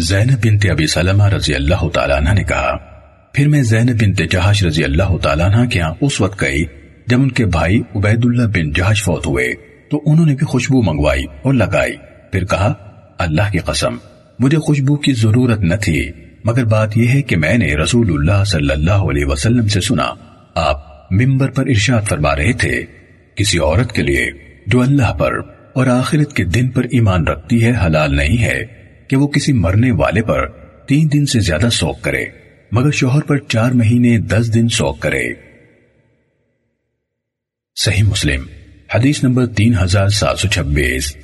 زینب بنت ابی سلمہ رضی اللہ تعالیٰ عنہ نے کہا، پھر میں زینب بنت جہاش رضی اللہ تعالیٰ عنہ کے ہاں اس وقت گئی جب ان کے بھائی عبید اللہ بن جہاش فوت ہوئے، تو انہوں نے بھی خوشبو منگوائی اور لگائی۔ پھر کہا، اللہ کی قسم، مجھے خوشبو کی ضرورت نہ تھی، مگر بات یہ ہے کہ میں نے رسول اللہ صلی اللہ علیہ وسلم سے سنا، آپ ممبر پر ارشاد فرما رہے تھے۔ کسی عورت کے لیے جو اللہ پر اور آخرت کے دن پر ایمان رکھتی ہے حلال نہیں ہے۔ کہ وہ کسی مرنے والے پر تین دن سے زیادہ سوک کرے، مگر شوہر پر چار مہینے دس دن سوک کرے۔ صحیح مسلم، حدیث نمبر تین ہزار سات سو چھبیس۔